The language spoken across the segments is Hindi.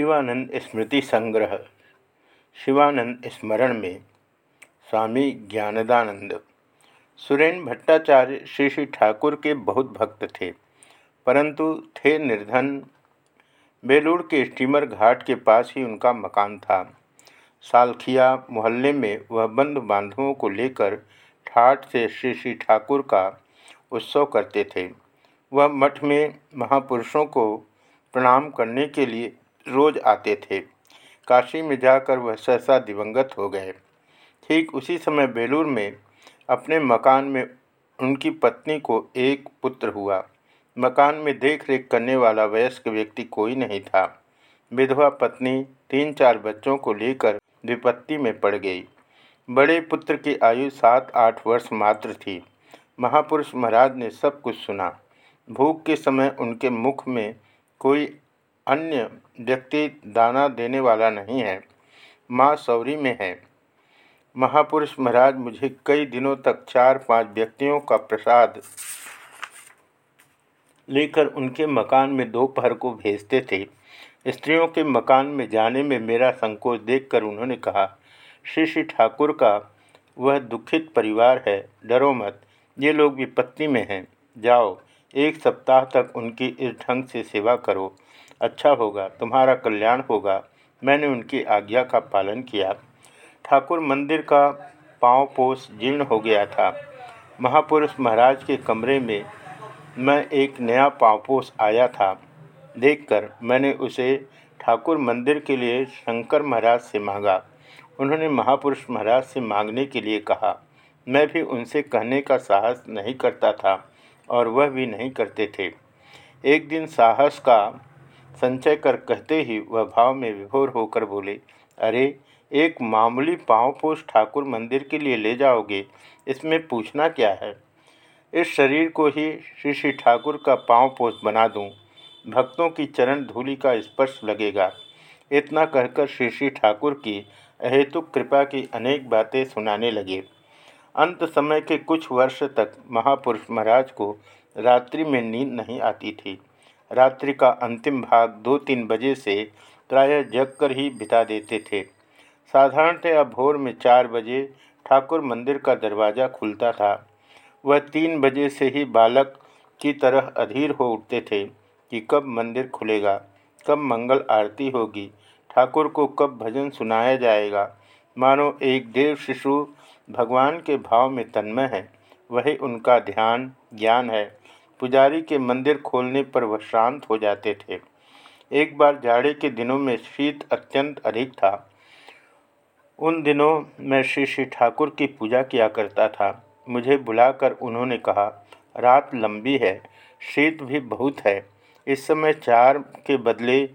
शिवानंद स्मृति संग्रह, शिवानंद स्मरण में स्वामी ज्ञानदानंद, सुरेन भट्टाचार्य श्री श्री ठाकुर के बहुत भक्त थे, परंतु थे निर्धन। बेलूड़ के स्टीमर घाट के पास ही उनका मकान था। सालखिया मोहल्ले में वह बंधु बांधवों को लेकर ठाठ से श्री श्री ठाकुर का उत्सव करते थे। वह मठ में महापुरुषों को प्रणाम करने के लिए रोज आते थे। काशी में जाकर वह सहसा दिवंगत हो गए। ठीक उसी समय बेलूर में अपने मकान में उनकी पत्नी को एक पुत्र हुआ। मकान में देख रेख करने वाला वयस्क व्यक्ति कोई नहीं था। विधवा पत्नी तीन चार बच्चों को लेकर विपत्ति में पड़ गई। बड़े पुत्र की आयु सात आठ वर्ष मात्र थी। महापुरुष महाराज ने सब कुछ सुना। भूख के समय उनके मुख में कोई अन्य व्यक्ति दाना देने वाला नहीं है, माँ सौरी में है। महापुरुष महाराज, मुझे कई दिनों तक चार पाँच व्यक्तियों का प्रसाद लेकर उनके मकान में दोपहर को भेजते थे। स्त्रियों के मकान में जाने में मेरा संकोच देखकर उन्होंने कहा, श्री श्री ठाकुर का वह दुखित परिवार है, डरो मत, ये लोग विपत्ति में हैं। जाओ, एक सप्ताह तक उनकी इस ढंग से सेवा करो। अच्छा होगा, तुम्हारा कल्याण होगा। मैंने उनकी आज्ञा का पालन किया। ठाकुर मंदिर का पाँव पोष जीर्ण हो गया था। महापुरुष महाराज के कमरे में मैं एक नया पाँवपोष आया था। देखकर मैंने उसे ठाकुर मंदिर के लिए शंकर महाराज से मांगा। उन्होंने महापुरुष महाराज से मांगने के लिए कहा। मैं भी उनसे कहने का साहस नहीं करता था और वह भी नहीं करते थे। एक दिन साहस का संचय कर कहते ही वह भाव में विभोर होकर बोले अरे एक मामूली पाँवपोष ठाकुर मंदिर के लिए ले जाओगे? इसमें पूछना क्या है? इस शरीर को ही श्री श्री ठाकुर का पाँवपोष बना दूँ, भक्तों की चरण धूलि का स्पर्श लगेगा। इतना कहकर श्री श्री ठाकुर की अहेतुक कृपा की अनेक बातें सुनाने लगे। अंत समय के कुछ वर्ष तक महापुरुष महाराज को रात्रि में नींद नहीं आती थी। रात्रि का अंतिम भाग दो तीन बजे से प्रायः जग कर ही बिता देते थे। साधारणतः भोर में चार बजे ठाकुर मंदिर का दरवाज़ा खुलता था। वह तीन बजे से ही बालक की तरह अधीर हो उठते थे कि कब मंदिर खुलेगा, कब मंगल आरती होगी, ठाकुर को कब भजन सुनाया जाएगा। मानो एक देव शिशु भगवान के भाव में तन्मय है, वही उनका ध्यान, ज्ञान है। पुजारी के मंदिर खोलने पर वह शांत हो जाते थे। एक बार जाड़े के दिनों में शीत अत्यंत अधिक था। उन दिनों मैं श्री श्री ठाकुर की पूजा किया करता था। मुझे बुलाकर उन्होंने कहा, रात लंबी है, शीत भी बहुत है। इस समय चार के बदले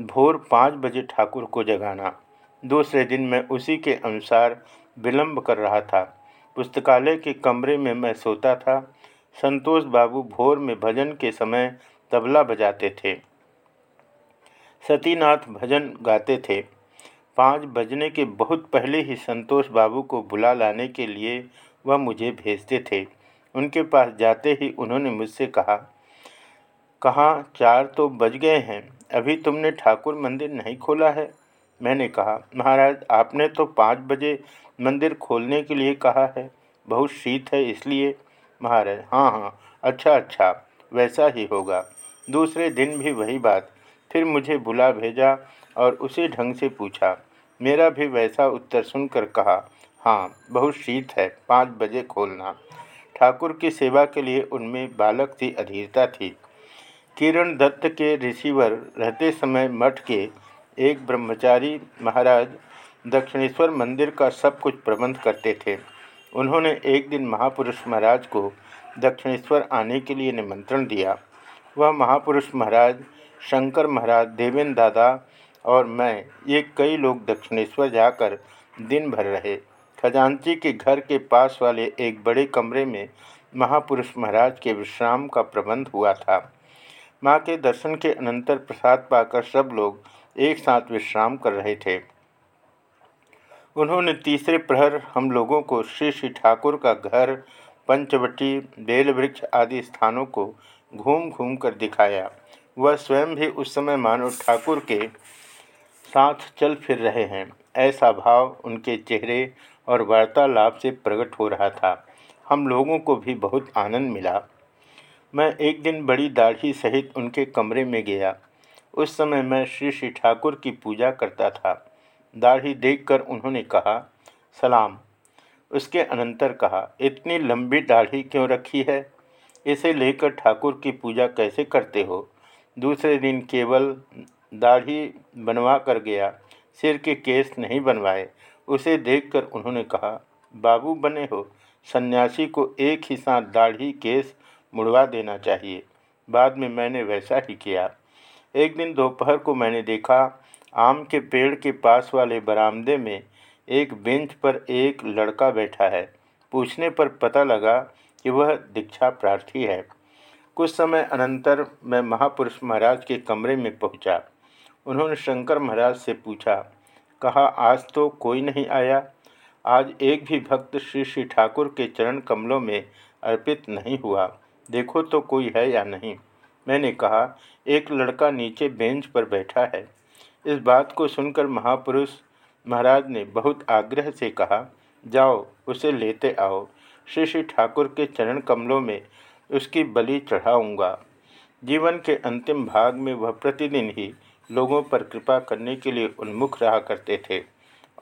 भोर पाँच बजे ठाकुर को जगाना। दूसरे दिन मैं उसी के अनुसार विलंब कर रहा था। पुस्तकालय के कमरे में मैं सोता था। संतोष बाबू भोर में भजन के समय तबला बजाते थे। सतीनाथ भजन गाते थे। पाँच बजने के बहुत पहले ही संतोष बाबू को बुला लाने के लिए वह मुझे भेजते थे। उनके पास जाते ही उन्होंने मुझसे कहा, कहाँ चार तो बज गए हैं? अभी तुमने ठाकुर मंदिर नहीं खोला है? मैंने कहा, महाराज, आपने तो पाँच बजे मंदिर खोलने के लिए कहा है। बहुत शीत है इसलिए महाराज। हाँ हाँ। अच्छा अच्छा। वैसा ही होगा। दूसरे दिन भी वही बात। फिर मुझे बुला भेजा और उसी ढंग से पूछा। मेरा भी वैसा उत्तर सुनकर कहा हाँ बहुत शीत है। पाँच बजे खोलना। ठाकुर की सेवा के लिए उनमें बालक सी अधीरता थी। किरण दत्त के रिसीवर रहते समय मठ के एक ब्रह्मचारी महाराज दक्षिणेश्वर मंदिर का सब कुछ प्रबंध करते थे। उन्होंने एक दिन महापुरुष महाराज को दक्षिणेश्वर आने के लिए निमंत्रण दिया। वह महापुरुष महाराज, शंकर महाराज देवेंद्र दादा और मैं, ये कई लोग दक्षिणेश्वर जाकर दिन भर रहे। खजांची के घर के पास वाले एक बड़े कमरे में महापुरुष महाराज के विश्राम का प्रबंध हुआ था। माँ के दर्शन के अनंतर प्रसाद पाकर सब लोग एक साथ विश्राम कर रहे थे। उन्होंने तीसरे प्रहर हम लोगों को श्री श्री ठाकुर का घर, पंचवटी बेल वृक्ष आदि स्थानों को घूम घूम कर दिखाया। वह स्वयं भी उस समय मानव ठाकुर के साथ चल फिर रहे हैं। ऐसा भाव उनके चेहरे और वार्तालाप से प्रकट हो रहा था। हम लोगों को भी बहुत आनंद मिला। मैं एक दिन बड़ी दाढ़ी सहित उनके कमरे में गया। उस समय मैं श्री श्री ठाकुर की पूजा करता था। दाढ़ी देखकर उन्होंने कहा, सलाम। उसके अनंतर कहा, इतनी लंबी दाढ़ी क्यों रखी है? इसे लेकर ठाकुर की पूजा कैसे करते हो? दूसरे दिन केवल दाढ़ी बनवा कर गया, सिर के केस नहीं बनवाए। उसे देखकर उन्होंने कहा, बाबू बने हो, सन्यासी को एक ही साथ दाढ़ी केस मुड़वा देना चाहिए। बाद में मैंने वैसा ही किया। एक दिन दोपहर को मैंने देखा आम के पेड़ के पास वाले बरामदे में एक बेंच पर एक लड़का बैठा है। पूछने पर पता लगा कि वह दीक्षा प्रार्थी है। कुछ समय अनंतर मैं महापुरुष महाराज के कमरे में पहुँचा। उन्होंने शंकर महाराज से पूछा, कहा, आज तो कोई नहीं आया। आज एक भी भक्त श्री श्री ठाकुर के चरण कमलों में अर्पित नहीं हुआ। देखो तो कोई है या नहीं? मैंने कहा, एक लड़का नीचे बेंच पर बैठा है। इस बात को सुनकर महापुरुष महाराज ने बहुत आग्रह से कहा, जाओ, उसे लेते आओ। श्री श्री ठाकुर के चरण कमलों में उसकी बलि चढ़ाऊँगा। जीवन के अंतिम भाग में वह प्रतिदिन ही लोगों पर कृपा करने के लिए उन्मुख रहा करते थे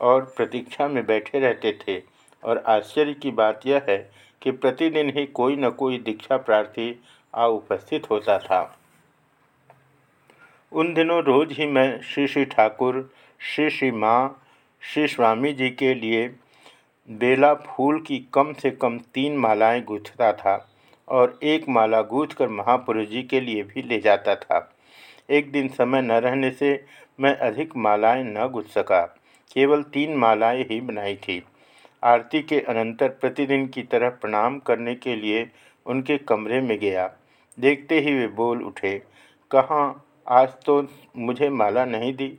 और प्रतीक्षा में बैठे रहते थे। और आश्चर्य की बात यह है कि प्रतिदिन ही कोई न कोई दीक्षा प्रार्थी आ उपस्थित होता था। उन दिनों रोज ही मैं श्री श्री ठाकुर, श्री श्री माँ, श्री स्वामी जी के लिए बेला फूल की कम से कम तीन मालाएँ गूँथता था और एक माला गूँथ कर महापुरुष जी के लिए भी ले जाता था। एक दिन समय न रहने से मैं अधिक मालाएँ न गुथ सका, केवल तीन मालाएँ ही बनाई थी। आरती के अनंतर प्रतिदिन की तरह प्रणाम करने के लिए उनके कमरे में गया। देखते ही वे बोल उठे, कहाँ आज तो मुझे माला नहीं दी।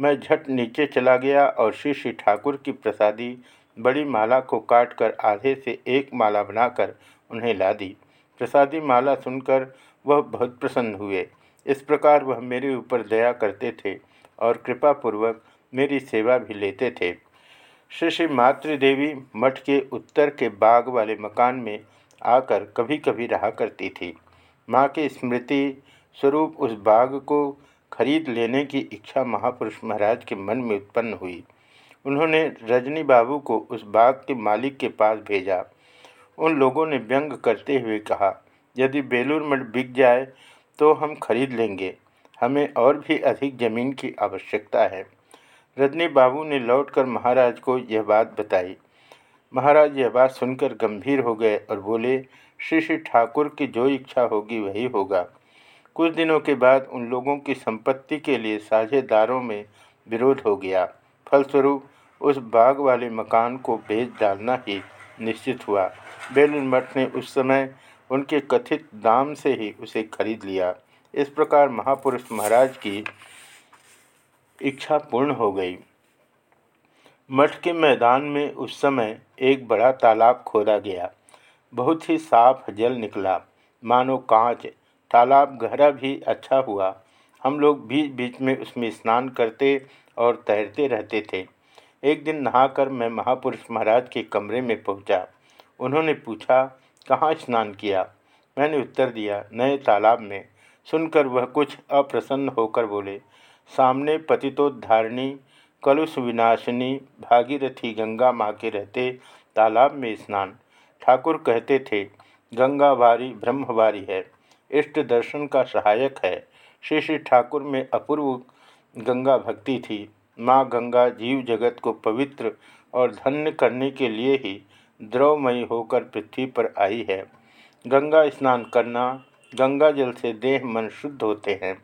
मैं झट नीचे चला गया और श्री श्री ठाकुर की प्रसादी बड़ी माला को काटकर आधे से एक माला बनाकर उन्हें ला दी। प्रसादी माला सुनकर वह बहुत प्रसन्न हुए। इस प्रकार वह मेरे ऊपर दया करते थे और कृपापूर्वक मेरी सेवा भी लेते थे। श्री श्री मातृदेवी मठ के उत्तर के बाग वाले मकान में आकर कभी कभी रहा करती थी। माँ की स्मृति स्वरूप उस बाग को खरीद लेने की इच्छा महापुरुष महाराज के मन में उत्पन्न हुई। उन्होंने रजनी बाबू को उस बाग के मालिक के पास भेजा। उन लोगों ने व्यंग करते हुए कहा, यदि बेलूर मठ बिक जाए तो हम खरीद लेंगे। हमें और भी अधिक ज़मीन की आवश्यकता है। रजनी बाबू ने लौटकर महाराज को यह बात बताई। महाराज यह बात सुनकर गंभीर हो गए और बोले, श्री श्री ठाकुर की जो इच्छा होगी वही होगा। कुछ दिनों के बाद उन लोगों की संपत्ति के लिए साझेदारों में विरोध हो गया। फलस्वरूप, उस बाग वाले मकान को बेच डालना ही निश्चित हुआ। बेलून मठ ने उस समय उनके कथित दाम से ही उसे खरीद लिया। इस प्रकार महापुरुष महाराज की इच्छा पूर्ण हो गई। मठ के मैदान में उस समय एक बड़ा तालाब खोदा गया। बहुत ही साफ़ जल निकला। मानो कांच तालाब गहरा भी अच्छा हुआ। हम लोग बीच बीच में उसमें स्नान करते और तैरते रहते थे। एक दिन नहाकर मैं महापुरुष महाराज के कमरे में पहुँचा। उन्होंने पूछा, कहाँ स्नान किया? मैंने उत्तर दिया, नए तालाब में। सुनकर वह कुछ अप्रसन्न होकर बोले, सामने पतितोद्धारिणी, कलुष विनाशिनी, भागीरथी गंगा माँ के रहते तालाब में स्नान। ठाकुर कहते थे, गंगा वारी ब्रह्मवारी है। इष्ट दर्शन का सहायक है। श्री श्री ठाकुर में अपूर्व गंगा भक्ति थी। माँ गंगा जीव जगत को पवित्र और धन्य करने के लिए ही द्रवमयी होकर पृथ्वी पर आई है। गंगा स्नान करना, गंगा जल से देह मन शुद्ध होते हैं।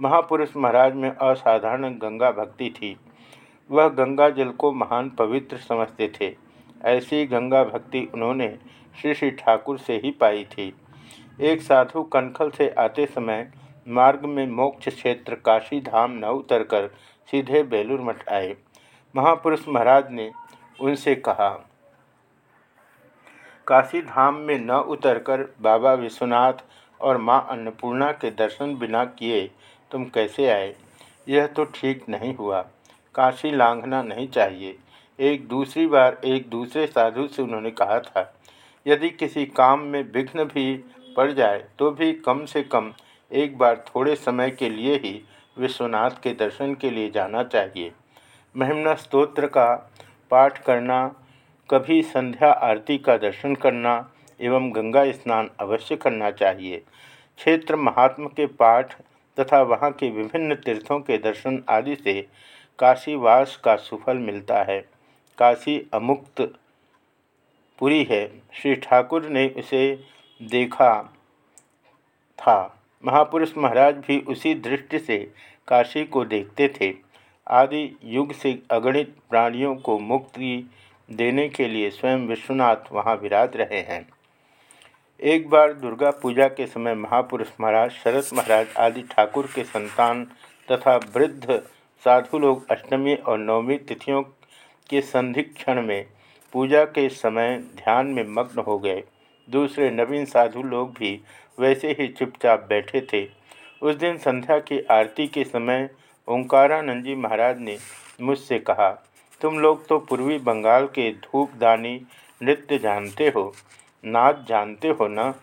महापुरुष महाराज में असाधारण गंगा भक्ति थी। वह गंगा जल को महान पवित्र समझते थे। ऐसी गंगा भक्ति उन्होंने श्री श्री ठाकुर से ही पाई थी। एक साधु कनखल से आते समय मार्ग में मोक्ष क्षेत्र काशी धाम न उतरकर सीधे बेलूर मठ आए। महापुरुष महाराज ने उनसे कहा, काशी धाम में न उतरकर बाबा विश्वनाथ और माँ अन्नपूर्णा के दर्शन बिना किए तुम कैसे आए? यह तो ठीक नहीं हुआ। काशी लांघना नहीं चाहिए। एक दूसरी बार एक दूसरे साधु से उन्होंने कहा था, यदि किसी काम में विघ्न भी पड़ जाए तो भी कम से कम एक बार थोड़े समय के लिए ही विश्वनाथ के दर्शन के लिए जाना चाहिए। महिमना स्तोत्र का पाठ करना, कभी संध्या आरती का दर्शन करना एवं गंगा स्नान अवश्य करना चाहिए। क्षेत्र महात्मा के पाठ तथा वहाँ के विभिन्न तीर्थों के दर्शन आदि से काशीवास का सुफल मिलता है। काशी अमुक्त पुरी है। श्री ठाकुर ने उसे देखा था। महापुरुष महाराज भी उसी दृष्टि से काशी को देखते थे। आदि युग से अगणित प्राणियों को मुक्ति देने के लिए स्वयं विश्वनाथ वहाँ विराज रहे हैं। एक बार दुर्गा पूजा के समय महापुरुष महाराज, शरद महाराज आदि ठाकुर के संतान तथा वृद्ध साधु लोग अष्टमी और नवमी तिथियों के संधिक्षण में पूजा के समय ध्यान में मग्न हो गए। दूसरे नवीन साधु लोग भी वैसे ही चुपचाप बैठे थे। उस दिन संध्या की आरती के समय ओंकारानंद जी महाराज ने मुझसे कहा, तुम लोग तो पूर्वी बंगाल के धूपदानी नृत्य जानते हो, नाच जानते हो ना?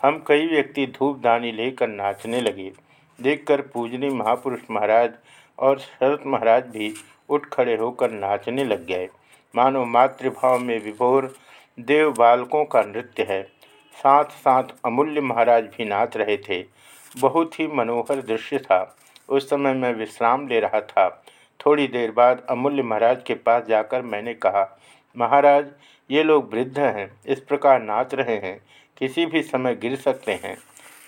हम कई व्यक्ति धूपदानी लेकर नाचने लगे। देखकर पूजनी महापुरुष महाराज और शरत महाराज भी उठ खड़े होकर नाचने लग गए। मानो मातृभाव में विभोर देव बालकों का नृत्य है। साथ साथ अमूल्य महाराज भी नाच रहे थे। बहुत ही मनोहर दृश्य था। उस समय मैं विश्राम ले रहा था। थोड़ी देर बाद अमूल्य महाराज के पास जाकर मैंने कहा, महाराज, ये लोग वृद्ध हैं। इस प्रकार नाच रहे हैं। किसी भी समय गिर सकते हैं।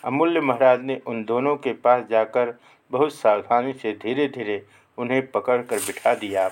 अमूल्य महाराज ने उन दोनों के पास जाकर बहुत सावधानी से धीरे धीरे उन्हें पकड़कर बिठा दिया।